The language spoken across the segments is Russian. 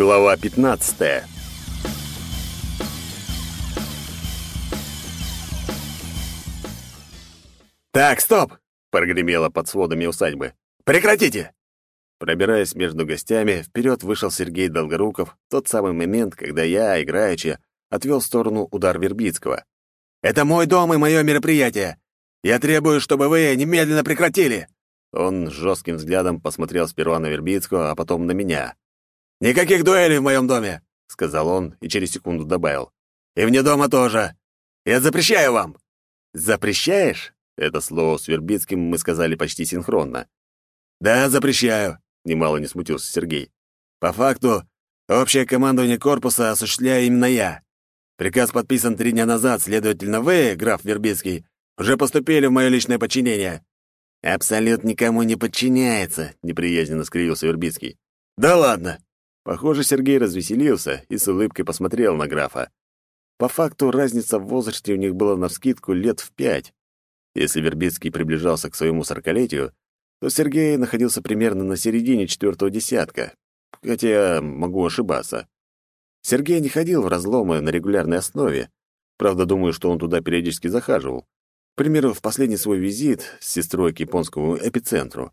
Глава 15. «Так, стоп!» — прогремело под сводами усадьбы. «Прекратите!» Пробираясь между гостями, вперед вышел Сергей Долгоруков в тот самый момент, когда я, играючи, отвел в сторону удар Вербицкого. «Это мой дом и мое мероприятие! Я требую, чтобы вы немедленно прекратили!» Он жестким взглядом посмотрел сперва на Вербицкого, а потом на меня. «Никаких дуэлей в моем доме!» — сказал он и через секунду добавил. «И вне дома тоже! Я запрещаю вам!» «Запрещаешь?» — это слово с Вербицким мы сказали почти синхронно. «Да, запрещаю», — немало не смутился Сергей. «По факту, общее командование корпуса осуществляю именно я. Приказ подписан три дня назад, следовательно, вы, граф Вербицкий, уже поступили в мое личное подчинение». «Абсолют никому не подчиняется», — неприязненно скривился Вербицкий. «Да ладно!» Похоже, Сергей развеселился и с улыбкой посмотрел на графа. По факту, разница в возрасте у них была навскидку лет в пять. Если Вербицкий приближался к своему сорокалетию, то Сергей находился примерно на середине четвертого десятка, хотя могу ошибаться. Сергей не ходил в разломы на регулярной основе, правда, думаю, что он туда периодически захаживал. К примеру, в последний свой визит с сестрой к японскому эпицентру.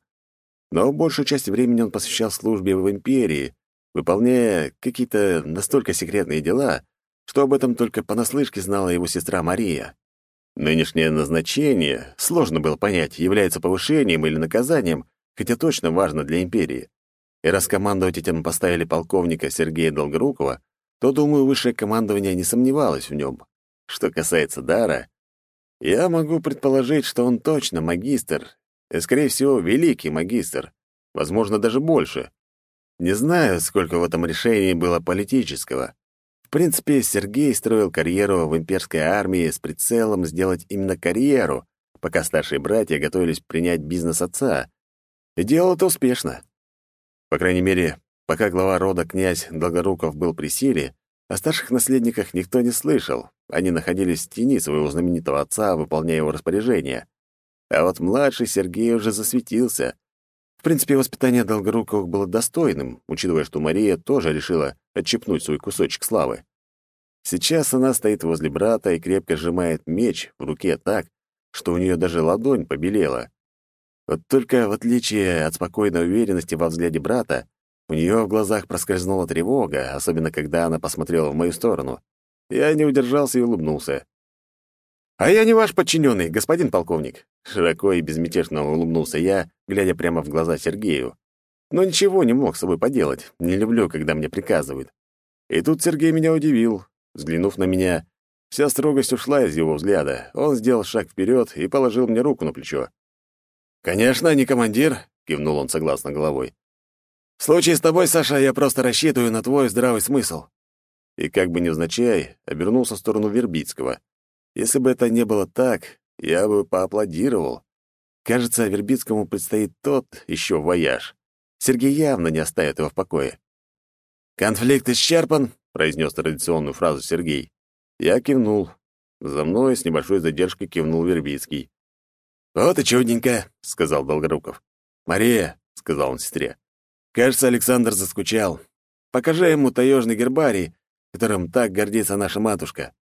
Но большую часть времени он посвящал службе в империи, выполняя какие-то настолько секретные дела, что об этом только понаслышке знала его сестра Мария. Нынешнее назначение, сложно было понять, является повышением или наказанием, хотя точно важно для империи. И раз командовать этим поставили полковника Сергея Долгорукова, то, думаю, высшее командование не сомневалось в нем. Что касается дара, я могу предположить, что он точно магистр, и, скорее всего, великий магистр, возможно, даже больше. Не знаю, сколько в этом решении было политического. В принципе, Сергей строил карьеру в имперской армии с прицелом сделать именно карьеру, пока старшие братья готовились принять бизнес отца. И делал это успешно. По крайней мере, пока глава рода князь Долгоруков был при силе, о старших наследниках никто не слышал. Они находились в тени своего знаменитого отца, выполняя его распоряжения. А вот младший Сергей уже засветился — принципе, воспитание Долгоруковых было достойным, учитывая, что Мария тоже решила отщепнуть свой кусочек славы. Сейчас она стоит возле брата и крепко сжимает меч в руке так, что у нее даже ладонь побелела. Вот только в отличие от спокойной уверенности во взгляде брата, у нее в глазах проскользнула тревога, особенно когда она посмотрела в мою сторону. Я не удержался и улыбнулся. «А я не ваш подчиненный, господин полковник», — широко и безмятежно улыбнулся я, глядя прямо в глаза Сергею. Но ничего не мог с собой поделать, не люблю, когда мне приказывают. И тут Сергей меня удивил. Взглянув на меня, вся строгость ушла из его взгляда. Он сделал шаг вперед и положил мне руку на плечо. «Конечно, не командир», — кивнул он согласно головой. «В случае с тобой, Саша, я просто рассчитываю на твой здравый смысл». И как бы невзначай, обернулся в сторону Вербицкого. Если бы это не было так, я бы поаплодировал. Кажется, Вербицкому предстоит тот еще вояж. Сергей явно не оставит его в покое. «Конфликт исчерпан», — произнес традиционную фразу Сергей. Я кивнул. За мной с небольшой задержкой кивнул Вербицкий. «Вот и чудненько», — сказал Долгоруков. «Мария», — сказал он сестре, — «кажется, Александр заскучал. Покажи ему таежный гербарий, которым так гордится наша матушка».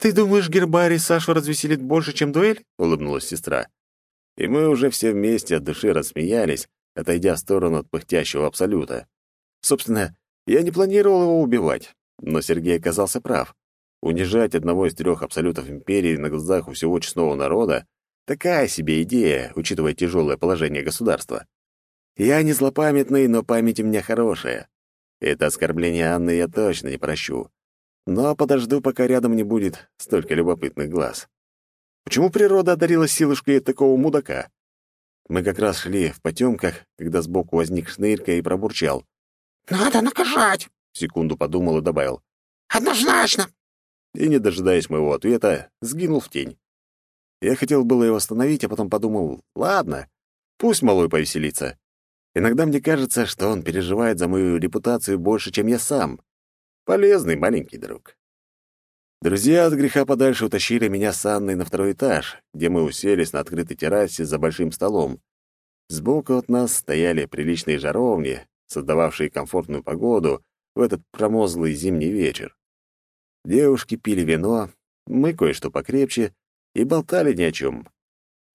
«Ты думаешь, гербарий Сашу развеселит больше, чем дуэль?» — улыбнулась сестра. И мы уже все вместе от души рассмеялись, отойдя в сторону от пыхтящего абсолюта. Собственно, я не планировал его убивать, но Сергей оказался прав. Унижать одного из трех абсолютов империи на глазах у всего честного народа — такая себе идея, учитывая тяжелое положение государства. Я не злопамятный, но память у меня хорошая. Это оскорбление Анны я точно не прощу но подожду, пока рядом не будет столько любопытных глаз. Почему природа одарила силушкой такого мудака? Мы как раз шли в потемках, когда сбоку возник шнырька и пробурчал. «Надо наказать!» — секунду подумал и добавил. «Однозначно!» И, не дожидаясь моего ответа, сгинул в тень. Я хотел было его остановить, а потом подумал, ладно, пусть малой повеселится. Иногда мне кажется, что он переживает за мою репутацию больше, чем я сам. Полезный маленький друг. Друзья от греха подальше утащили меня с Анной на второй этаж, где мы уселись на открытой террасе за большим столом. Сбоку от нас стояли приличные жаровни, создававшие комфортную погоду, в этот промозглый зимний вечер. Девушки пили вино, мы кое-что покрепче и болтали ни о чем.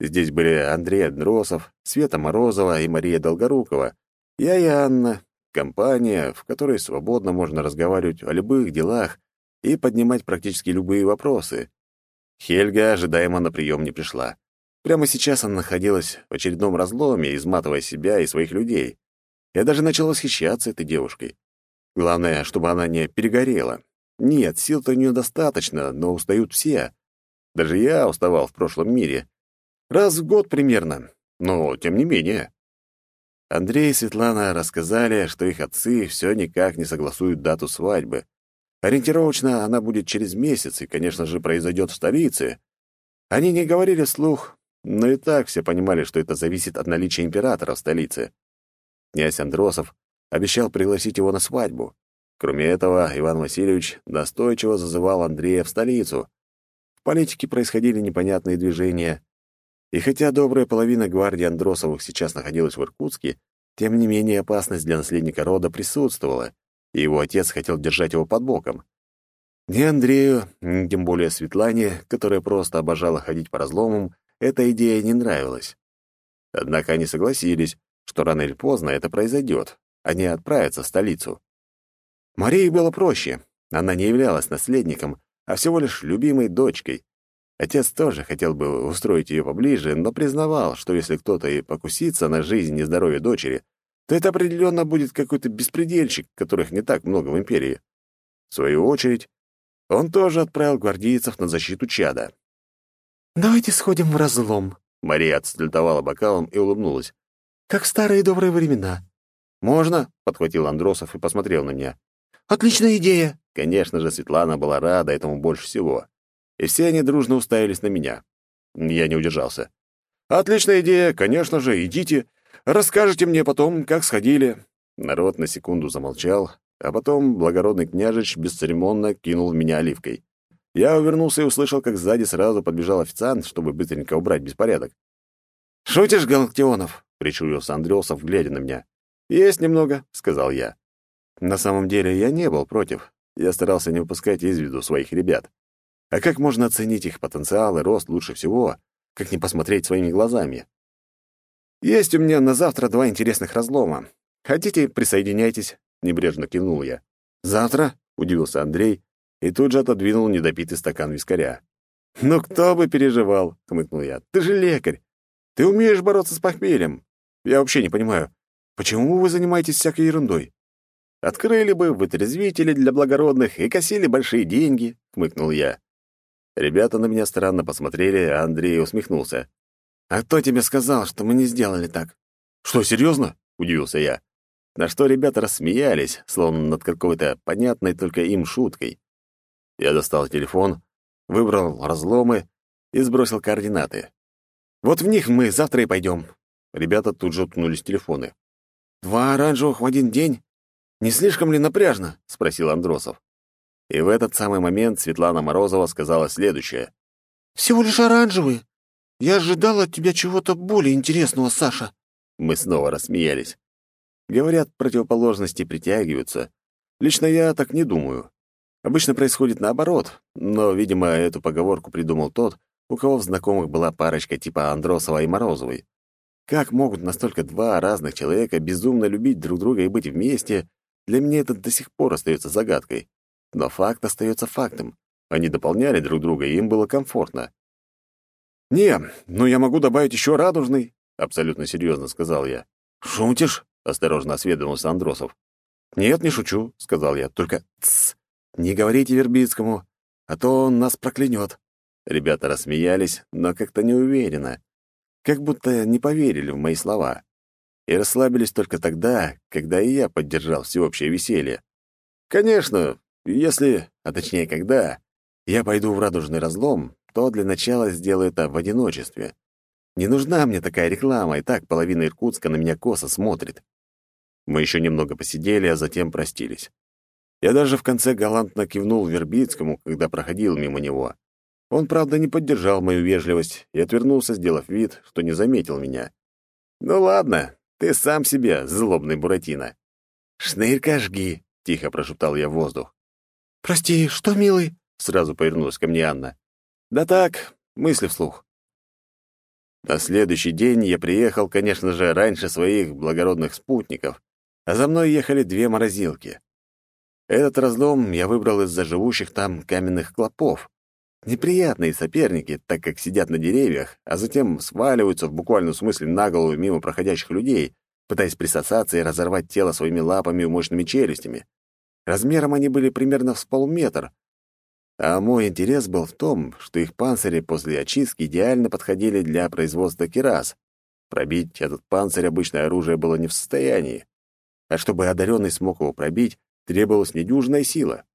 Здесь были Андрей Андросов, Света Морозова и Мария Долгорукова, я и Анна, компания, в которой свободно можно разговаривать о любых делах и поднимать практически любые вопросы. Хельга ожидаемо на прием не пришла. Прямо сейчас она находилась в очередном разломе, изматывая себя и своих людей. Я даже начал восхищаться этой девушкой. Главное, чтобы она не перегорела. Нет, сил-то у нее достаточно, но устают все. Даже я уставал в прошлом мире. Раз в год примерно, но тем не менее. Андрей и Светлана рассказали, что их отцы все никак не согласуют дату свадьбы. Ориентировочно она будет через месяц и, конечно же, произойдет в столице. Они не говорили вслух, но и так все понимали, что это зависит от наличия императора в столице. Князь Андросов обещал пригласить его на свадьбу. Кроме этого, Иван Васильевич настойчиво зазывал Андрея в столицу. В политике происходили непонятные движения, и хотя добрая половина гвардии Андросовых сейчас находилась в Иркутске, тем не менее опасность для наследника рода присутствовала, и его отец хотел держать его под боком. Ни Андрею, ни тем более Светлане, которая просто обожала ходить по разломам, эта идея не нравилась. Однако они согласились, что рано или поздно это произойдет, они отправятся в столицу. Марии было проще, она не являлась наследником, а всего лишь любимой дочкой, Отец тоже хотел бы устроить ее поближе, но признавал, что если кто-то и покусится на жизнь и здоровье дочери, то это определенно будет какой-то беспредельщик, которых не так много в империи. В свою очередь, он тоже отправил гвардейцев на защиту чада. «Давайте сходим в разлом», — Мария отстлютовала бокалом и улыбнулась. «Как в старые добрые времена». «Можно?» — подхватил Андросов и посмотрел на меня. «Отличная идея!» Конечно же, Светлана была рада этому больше всего и все они дружно уставились на меня. Я не удержался. «Отличная идея, конечно же, идите. Расскажите мне потом, как сходили». Народ на секунду замолчал, а потом благородный княжич бесцеремонно кинул в меня оливкой. Я увернулся и услышал, как сзади сразу подбежал официант, чтобы быстренько убрать беспорядок. «Шутишь, Галактионов?» — причурился Андрёсов, глядя на меня. «Есть немного», — сказал я. На самом деле я не был против. Я старался не упускать из виду своих ребят. А как можно оценить их потенциал и рост лучше всего, как не посмотреть своими глазами? Есть у меня на завтра два интересных разлома. Хотите, присоединяйтесь, небрежно кивнул я. Завтра? удивился Андрей и тут же отодвинул недопитый стакан вискаря. «Ну кто бы переживал?» — хмыкнул я. «Ты же лекарь. Ты умеешь бороться с похмельем. Я вообще не понимаю, почему вы занимаетесь всякой ерундой? Открыли бы вытрезвители для благородных и косили большие деньги», — хмыкнул я. Ребята на меня странно посмотрели, а Андрей усмехнулся. «А кто тебе сказал, что мы не сделали так?» «Что, серьезно?» — удивился я. На что ребята рассмеялись, словно над какой-то понятной только им шуткой. Я достал телефон, выбрал разломы и сбросил координаты. «Вот в них мы завтра и пойдем». Ребята тут же уткнулись телефоны. «Два оранжевых в один день? Не слишком ли напряжно?» — спросил Андросов. И в этот самый момент Светлана Морозова сказала следующее. «Всего лишь оранжевые. Я ожидала от тебя чего-то более интересного, Саша». Мы снова рассмеялись. Говорят, противоположности притягиваются. Лично я так не думаю. Обычно происходит наоборот, но, видимо, эту поговорку придумал тот, у кого в знакомых была парочка типа Андросова и Морозовой. Как могут настолько два разных человека безумно любить друг друга и быть вместе, для меня это до сих пор остается загадкой. Но факт остается фактом. Они дополняли друг друга, и им было комфортно. «Не, ну я могу добавить еще радужный», — абсолютно серьезно сказал я. «Шутишь?» — осторожно осведомился Андросов. «Нет, не шучу», — сказал я. «Только тсс, не говорите Вербицкому, а то он нас проклянет». Ребята рассмеялись, но как-то неуверенно, как будто не поверили в мои слова. И расслабились только тогда, когда и я поддержал всеобщее веселье. Конечно, если, а точнее когда, я пойду в радужный разлом, то для начала сделаю это в одиночестве. Не нужна мне такая реклама, и так половина Иркутска на меня косо смотрит. Мы еще немного посидели, а затем простились. Я даже в конце галантно кивнул Вербицкому, когда проходил мимо него. Он, правда, не поддержал мою вежливость и отвернулся, сделав вид, что не заметил меня. «Ну ладно, ты сам себе, злобный Буратино». «Шнырька жги», тихо прошептал я в воздух. «Прости, что, милый?» — сразу повернулась ко мне Анна. «Да так, мысли вслух». На следующий день я приехал, конечно же, раньше своих благородных спутников, а за мной ехали две морозилки. Этот разлом я выбрал из-за живущих там каменных клопов. Неприятные соперники, так как сидят на деревьях, а затем сваливаются в буквальном смысле на голову мимо проходящих людей, пытаясь присосаться и разорвать тело своими лапами и мощными челюстями. Размером они были примерно с полметр. А мой интерес был в том, что их панцири после очистки идеально подходили для производства кирас. Пробить этот панцирь обычное оружие было не в состоянии. А чтобы одаренный смог его пробить, требовалась недюжная сила.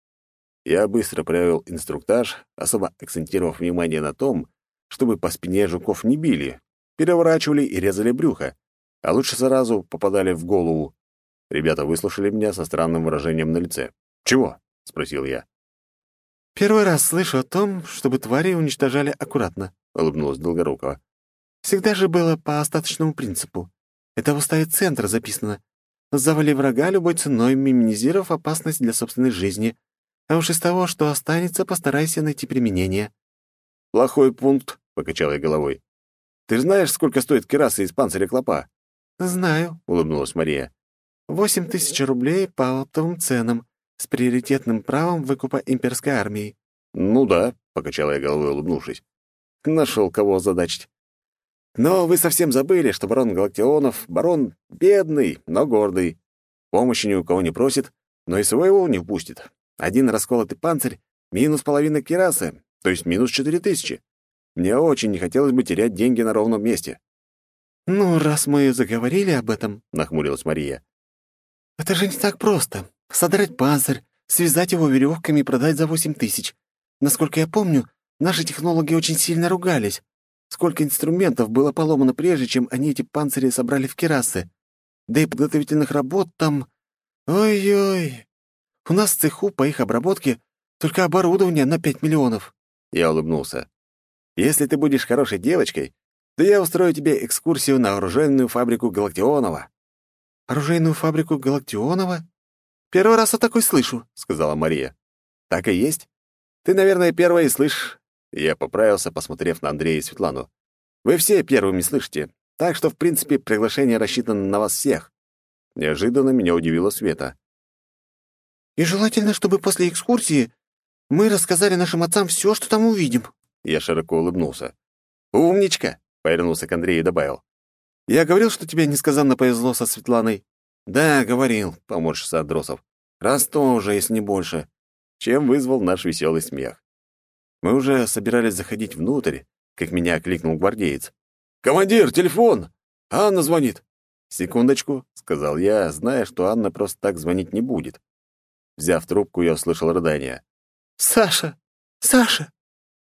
Я быстро провел инструктаж, особо акцентировав внимание на том, чтобы по спине жуков не били, переворачивали и резали брюхо, а лучше сразу попадали в голову. Ребята выслушали меня со странным выражением на лице. «Чего?» — спросил я. «Первый раз слышу о том, чтобы твари уничтожали аккуратно», — улыбнулась Долгорукова. «Всегда же было по остаточному принципу. Это в уставе центра записано. Завали врага любой ценой, минимизировав опасность для собственной жизни. А уж из того, что останется, постарайся найти применение». «Плохой пункт», — покачал я головой. «Ты знаешь, сколько стоит кераса из панциря клопа?» «Знаю», — улыбнулась Мария. «Восемь тысяч рублей по оптовым ценам, с приоритетным правом выкупа имперской армии». «Ну да», — покачал я головой, улыбнувшись. «Нашел кого озадачить. Но вы совсем забыли, что барон Галактионов — барон бедный, но гордый. Помощи ни у кого не просит, но и своего не упустит. Один расколотый панцирь — минус половина кирасы, то есть минус четыре тысячи. Мне очень не хотелось бы терять деньги на ровном месте». «Ну, раз мы заговорили об этом», — нахмурилась Мария, — «это же не так просто. Содрать панцирь, связать его веревками и продать за восемь тысяч. Насколько я помню, наши технологи очень сильно ругались. Сколько инструментов было поломано прежде, чем они эти панцири собрали в керасы. Да и подготовительных работ там... Ой-ой. У нас в цеху по их обработке только оборудование на пять миллионов. Я улыбнулся. Если ты будешь хорошей девочкой, то я устрою тебе экскурсию на оружейную фабрику Галактионова. Оружейную фабрику Галактионова? Первый раз о такой слышу, сказала Мария. Так и есть. Ты, наверное, первая и слышишь. Я поправился, посмотрев на Андрея и Светлану. «Вы все первыми слышите, так что, в принципе, приглашение рассчитано на вас всех». Неожиданно меня удивила Света. «И желательно, чтобы после экскурсии мы рассказали нашим отцам все, что там увидим». Я широко улыбнулся. «Умничка!» — повернулся к Андрею и добавил. «Я говорил, что тебе несказанно повезло со Светланой?» «Да, говорил», — поморщился Андросов. «Раз то уже, если не больше», чем вызвал наш веселый смех. Мы уже собирались заходить внутрь, как меня окликнул гвардеец. «Командир, телефон! Анна звонит!» «Секундочку», — сказал я, зная, что Анна просто так звонить не будет. Взяв трубку, я услышал рыдание. «Саша! Саша!»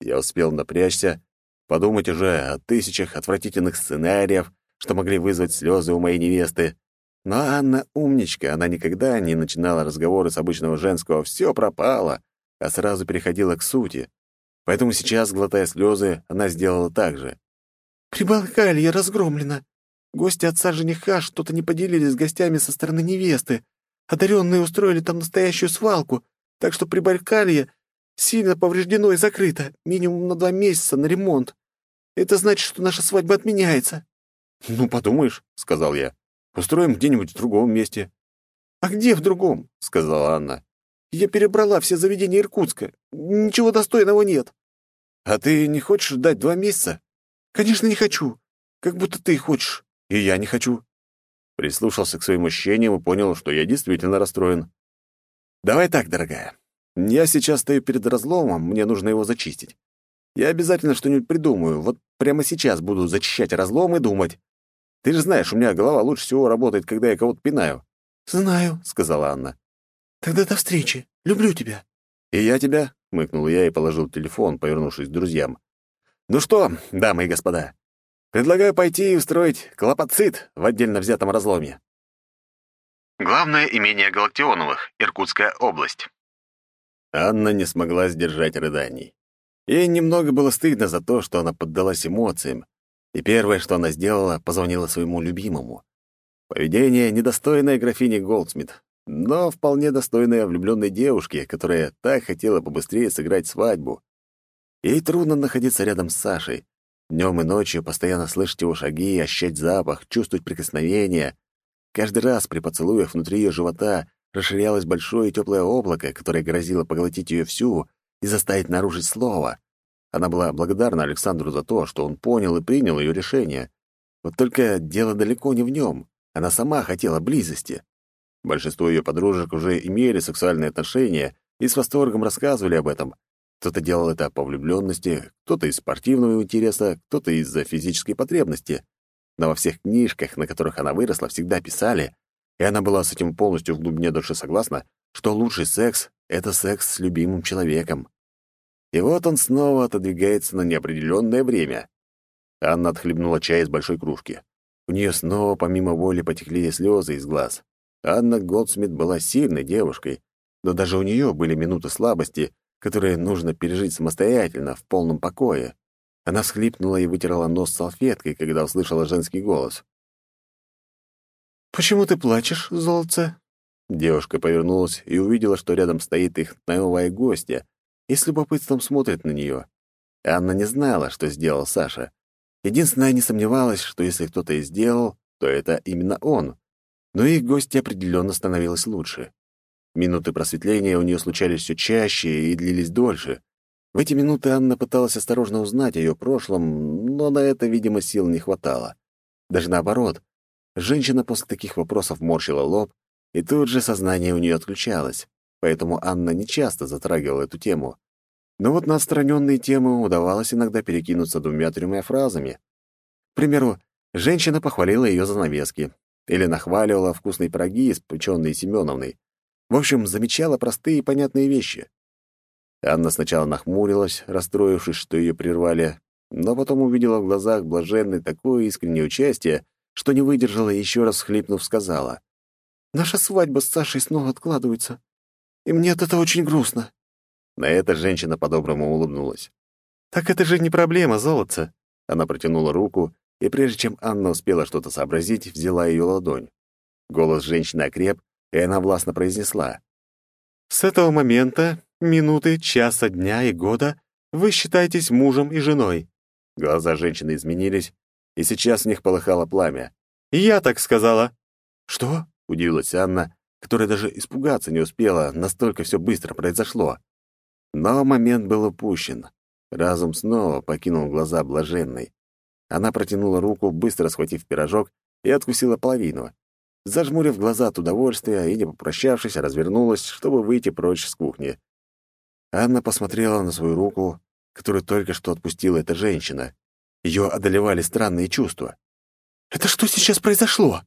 Я успел напрячься, подумать уже о тысячах отвратительных сценариев, что могли вызвать слезы у моей невесты. Но Анна умничка, она никогда не начинала разговоры с обычного женского «все пропало», а сразу переходила к сути. Поэтому сейчас, глотая слезы, она сделала так же. «Прибалкалье разгромлено. Гости отца жениха что-то не поделились с гостями со стороны невесты. Одаренные устроили там настоящую свалку, так что Прибалкалье сильно повреждено и закрыто, минимум на два месяца на ремонт. Это значит, что наша свадьба отменяется». «Ну, подумаешь», — сказал я. «Устроим где-нибудь в другом месте». «А где в другом?» — сказала Анна. Я перебрала все заведения Иркутска. Ничего достойного нет. А ты не хочешь ждать два месяца? Конечно, не хочу. Как будто ты хочешь. И я не хочу. Прислушался к своим ощущениям и понял, что я действительно расстроен. Давай так, дорогая. Я сейчас стою перед разломом, мне нужно его зачистить. Я обязательно что-нибудь придумаю. Вот прямо сейчас буду зачищать разлом и думать. Ты же знаешь, у меня голова лучше всего работает, когда я кого-то пинаю. «Знаю», — сказала Анна. «Тогда до встречи. Люблю тебя». «И я тебя», — мыкнул я и положил телефон, повернувшись к друзьям. «Ну что, дамы и господа, предлагаю пойти и устроить клопоцит в отдельно взятом разломе». Главное имение Галактионовых, Иркутская область. Анна не смогла сдержать рыданий. Ей немного было стыдно за то, что она поддалась эмоциям, и первое, что она сделала, позвонила своему любимому. Поведение, недостойное графини Голдсмит, но вполне достойная влюбленной девушки, которая так хотела побыстрее сыграть свадьбу. Ей трудно находиться рядом с Сашей. Днем и ночью постоянно слышать его шаги, ощущать запах, чувствовать прикосновение. Каждый раз при поцелуях внутри ее живота расширялось большое теплое облако, которое грозило поглотить ее всю и заставить нарушить слово. Она была благодарна Александру за то, что он понял и принял ее решение. Вот только дело далеко не в нем. Она сама хотела близости. Большинство ее подружек уже имели сексуальные отношения и с восторгом рассказывали об этом. Кто-то делал это по влюбленности, кто-то из спортивного интереса, кто-то из-за физической потребности. Но во всех книжках, на которых она выросла, всегда писали, и она была с этим полностью в глубине души согласна, что лучший секс — это секс с любимым человеком. И вот он снова отодвигается на неопределенное время. Анна отхлебнула чай из большой кружки. У нее снова помимо воли потекли слезы из глаз. Анна Голдсмит была сильной девушкой, но даже у нее были минуты слабости, которые нужно пережить самостоятельно, в полном покое. Она всхлипнула и вытерла нос салфеткой, когда услышала женский голос. «Почему ты плачешь, золотце?» Девушка повернулась и увидела, что рядом стоит их новая гостья и с любопытством смотрит на нее. Анна не знала, что сделал Саша. Единственное, не сомневалась, что если кто-то и сделал, то это именно он но их гости определенно становилось лучше. Минуты просветления у нее случались все чаще и длились дольше. В эти минуты Анна пыталась осторожно узнать о ее прошлом, но на это, видимо, сил не хватало. Даже наоборот, женщина после таких вопросов морщила лоб, и тут же сознание у нее отключалось, поэтому Анна нечасто затрагивала эту тему. Но вот на отстраненные темы удавалось иногда перекинуться двумя-тремя фразами. К примеру, женщина похвалила ее занавески, или нахваливала вкусные пироги, испеченные Семеновной. В общем, замечала простые и понятные вещи. Анна сначала нахмурилась, расстроившись, что ее прервали, но потом увидела в глазах блаженной такое искреннее участие, что не выдержала и еще раз хлипнув, сказала. «Наша свадьба с Сашей снова откладывается, и мне от этого очень грустно». На это женщина по-доброму улыбнулась. «Так это же не проблема, золотце!» Она протянула руку и прежде чем Анна успела что-то сообразить, взяла ее ладонь. Голос женщины окреп, и она властно произнесла. «С этого момента, минуты, часа, дня и года вы считаетесь мужем и женой». Глаза женщины изменились, и сейчас в них полыхало пламя. «Я так сказала». «Что?» — удивилась Анна, которая даже испугаться не успела, настолько все быстро произошло. Но момент был упущен. Разум снова покинул глаза блаженной. Она протянула руку, быстро схватив пирожок, и откусила половину. Зажмурив глаза от удовольствия и, не попрощавшись, развернулась, чтобы выйти прочь с кухни. Анна посмотрела на свою руку, которую только что отпустила эта женщина. Ее одолевали странные чувства. «Это что сейчас произошло?»